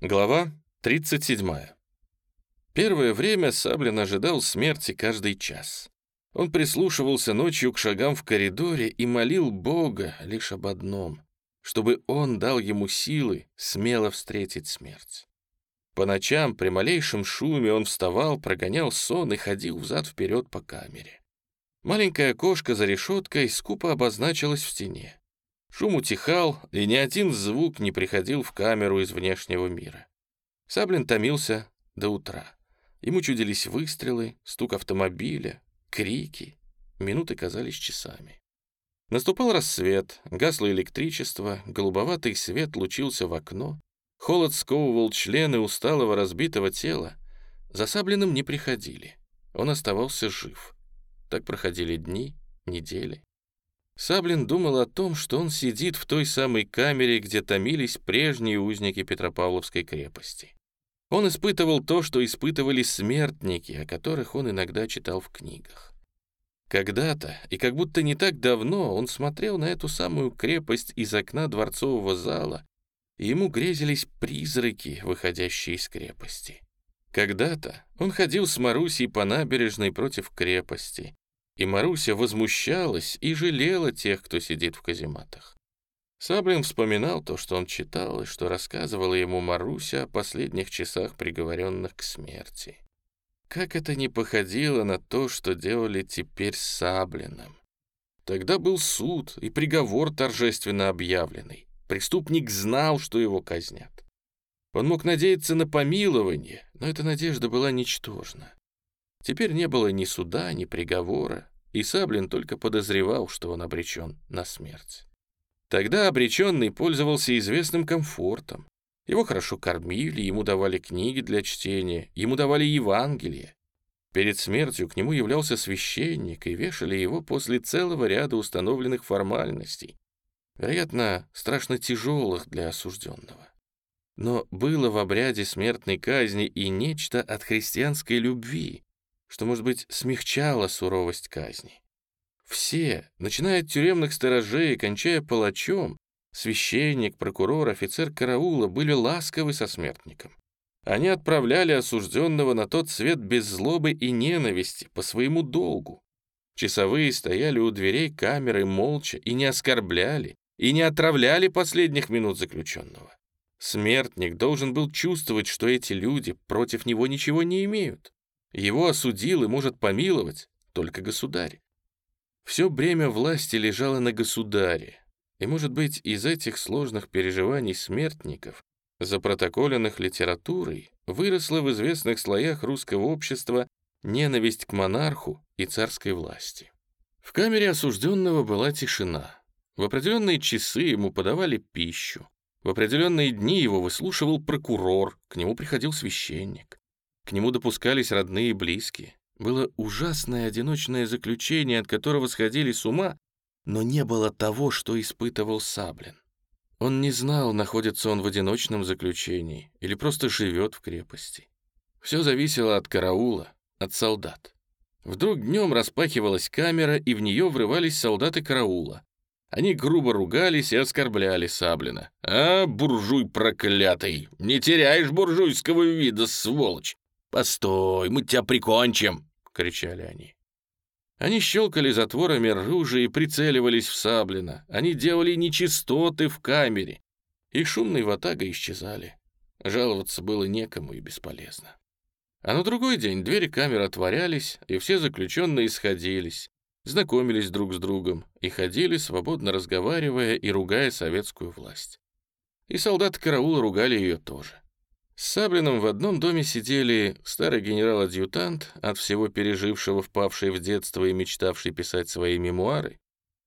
Глава 37. Первое время Саблин ожидал смерти каждый час. Он прислушивался ночью к шагам в коридоре и молил Бога лишь об одном, чтобы он дал ему силы смело встретить смерть. По ночам при малейшем шуме он вставал, прогонял сон и ходил взад-вперед по камере. Маленькое окошко за решеткой скупо обозначилось в стене. Шум утихал, и ни один звук не приходил в камеру из внешнего мира. Саблин томился до утра. Ему чудились выстрелы, стук автомобиля, крики. Минуты казались часами. Наступал рассвет, гасло электричество, голубоватый свет лучился в окно, холод сковывал члены усталого разбитого тела. За Саблиным не приходили. Он оставался жив. Так проходили дни, недели. Саблин думал о том, что он сидит в той самой камере, где томились прежние узники Петропавловской крепости. Он испытывал то, что испытывали смертники, о которых он иногда читал в книгах. Когда-то, и как будто не так давно, он смотрел на эту самую крепость из окна дворцового зала, и ему грезились призраки, выходящие из крепости. Когда-то он ходил с Марусей по набережной против крепости, и Маруся возмущалась и жалела тех, кто сидит в казематах. Саблин вспоминал то, что он читал, и что рассказывала ему Маруся о последних часах приговоренных к смерти. Как это не походило на то, что делали теперь с Саблиным. Тогда был суд и приговор торжественно объявленный. Преступник знал, что его казнят. Он мог надеяться на помилование, но эта надежда была ничтожна. Теперь не было ни суда, ни приговора, и Саблин только подозревал, что он обречен на смерть. Тогда обреченный пользовался известным комфортом. Его хорошо кормили, ему давали книги для чтения, ему давали Евангелие. Перед смертью к нему являлся священник, и вешали его после целого ряда установленных формальностей, вероятно, страшно тяжелых для осужденного. Но было в обряде смертной казни и нечто от христианской любви, что, может быть, смягчало суровость казни. Все, начиная от тюремных сторожей и кончая палачом, священник, прокурор, офицер караула были ласковы со смертником. Они отправляли осужденного на тот свет без злобы и ненависти, по своему долгу. Часовые стояли у дверей камеры молча и не оскорбляли, и не отравляли последних минут заключенного. Смертник должен был чувствовать, что эти люди против него ничего не имеют. Его осудил и может помиловать только государь. Все бремя власти лежало на государе, и, может быть, из этих сложных переживаний смертников, запротоколенных литературой, выросла в известных слоях русского общества ненависть к монарху и царской власти. В камере осужденного была тишина. В определенные часы ему подавали пищу. В определенные дни его выслушивал прокурор, к нему приходил священник. К нему допускались родные и близкие. Было ужасное одиночное заключение, от которого сходили с ума, но не было того, что испытывал Саблин. Он не знал, находится он в одиночном заключении или просто живет в крепости. Все зависело от караула, от солдат. Вдруг днем распахивалась камера, и в нее врывались солдаты караула. Они грубо ругались и оскорбляли Саблина. «А, буржуй проклятый! Не теряешь буржуйского вида, сволочь! «Постой, мы тебя прикончим!» — кричали они. Они щелкали затворами ружья и прицеливались в Саблина. Они делали нечистоты в камере. И шумные ватага исчезали. Жаловаться было некому и бесполезно. А на другой день двери камеры отворялись, и все заключенные сходились, знакомились друг с другом и ходили, свободно разговаривая и ругая советскую власть. И солдаты караула ругали ее тоже. С Саблиным в одном доме сидели старый генерал-адъютант, от всего пережившего впавший в детство и мечтавший писать свои мемуары,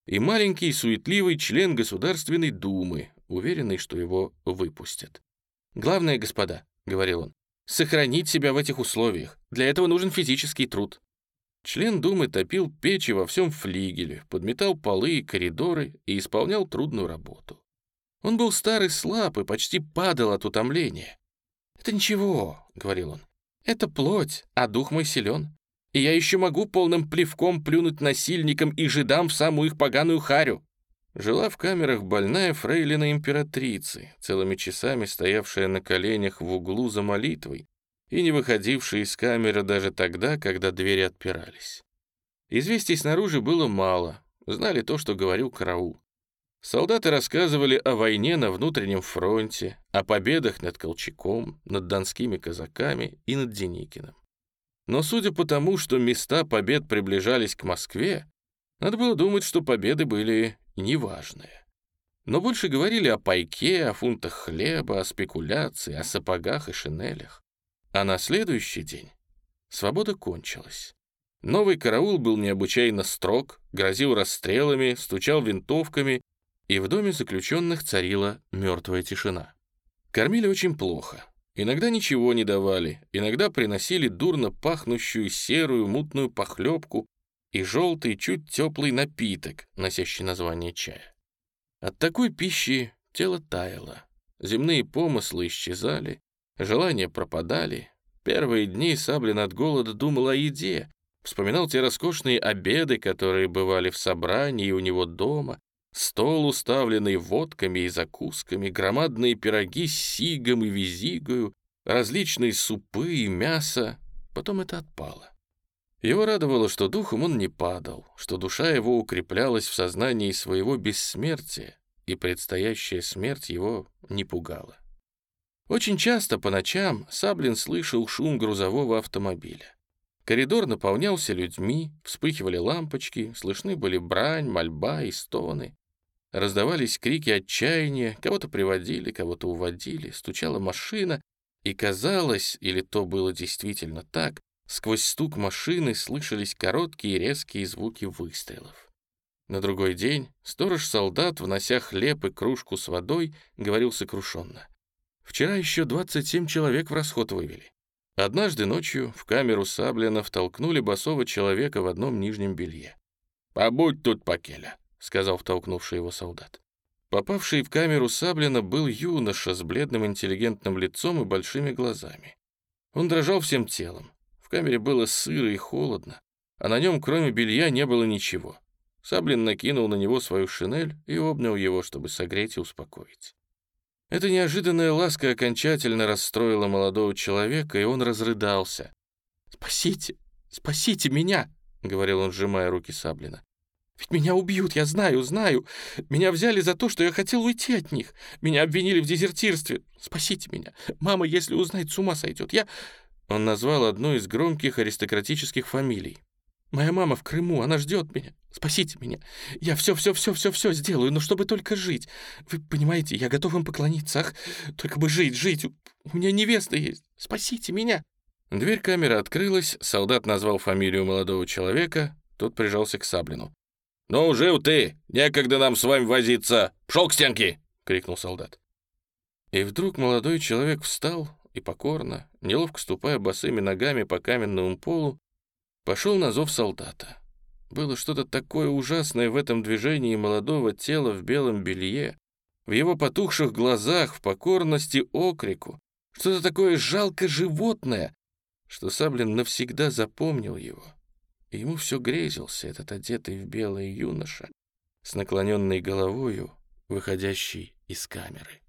и маленький суетливый член Государственной Думы, уверенный, что его выпустят. «Главное, господа», — говорил он, — «сохранить себя в этих условиях. Для этого нужен физический труд». Член Думы топил печи во всем флигеле, подметал полы и коридоры и исполнял трудную работу. Он был старый слаб и почти падал от утомления. «Это ничего», — говорил он. «Это плоть, а дух мой силен. И я еще могу полным плевком плюнуть насильникам и жидам в самую их поганую харю». жила в камерах больная фрейлина императрицы, целыми часами стоявшая на коленях в углу за молитвой и не выходившая из камеры даже тогда, когда двери отпирались. Известий снаружи было мало, знали то, что говорил караул. Солдаты рассказывали о войне на внутреннем фронте, о победах над Колчаком, над донскими казаками и над Деникиным. Но судя по тому, что места побед приближались к Москве, надо было думать, что победы были неважные. Но больше говорили о пайке, о фунтах хлеба, о спекуляции, о сапогах и шинелях. А на следующий день свобода кончилась. Новый караул был необычайно строг, грозил расстрелами, стучал винтовками, и в доме заключенных царила мертвая тишина. Кормили очень плохо. Иногда ничего не давали, иногда приносили дурно пахнущую серую мутную похлебку и желтый, чуть теплый напиток, носящий название чая. От такой пищи тело таяло, земные помыслы исчезали, желания пропадали. Первые дни Саблин от голода думал о еде, вспоминал те роскошные обеды, которые бывали в собрании у него дома, Стол, уставленный водками и закусками, громадные пироги с сигом и визигою, различные супы и мясо. Потом это отпало. Его радовало, что духом он не падал, что душа его укреплялась в сознании своего бессмертия, и предстоящая смерть его не пугала. Очень часто по ночам Саблин слышал шум грузового автомобиля. Коридор наполнялся людьми, вспыхивали лампочки, слышны были брань, мольба и стоны. Раздавались крики отчаяния, кого-то приводили, кого-то уводили, стучала машина, и казалось, или то было действительно так, сквозь стук машины слышались короткие резкие звуки выстрелов. На другой день сторож-солдат, внося хлеб и кружку с водой, говорил сокрушенно. «Вчера еще 27 человек в расход вывели. Однажды ночью в камеру Саблина втолкнули босого человека в одном нижнем белье. «Побудь тут, Пакеля», — сказал втолкнувший его солдат. Попавший в камеру Саблина был юноша с бледным интеллигентным лицом и большими глазами. Он дрожал всем телом. В камере было сыро и холодно, а на нем, кроме белья, не было ничего. Саблин накинул на него свою шинель и обнял его, чтобы согреть и успокоить. Эта неожиданная ласка окончательно расстроила молодого человека, и он разрыдался. «Спасите, спасите меня!» — говорил он, сжимая руки Саблина. Ведь меня убьют, я знаю, знаю. Меня взяли за то, что я хотел уйти от них. Меня обвинили в дезертирстве. Спасите меня. Мама, если узнает, с ума сойдет. Я...» Он назвал одну из громких аристократических фамилий. «Моя мама в Крыму, она ждет меня. Спасите меня. Я все-все-все-все-все сделаю, но чтобы только жить. Вы понимаете, я готов им поклониться. Ах, только бы жить, жить. У меня невеста есть. Спасите меня». Дверь камеры открылась, солдат назвал фамилию молодого человека, тот прижался к Саблину. «Ну, жив ты! Некогда нам с вами возиться! Пшел к стенке!» — крикнул солдат. И вдруг молодой человек встал и покорно, неловко ступая босыми ногами по каменному полу, пошел на зов солдата. Было что-то такое ужасное в этом движении молодого тела в белом белье, в его потухших глазах, в покорности окрику, что-то такое жалко животное, что Саблин навсегда запомнил его и ему все грезился этот одетый в белое юноша с наклоненной головою, выходящий из камеры.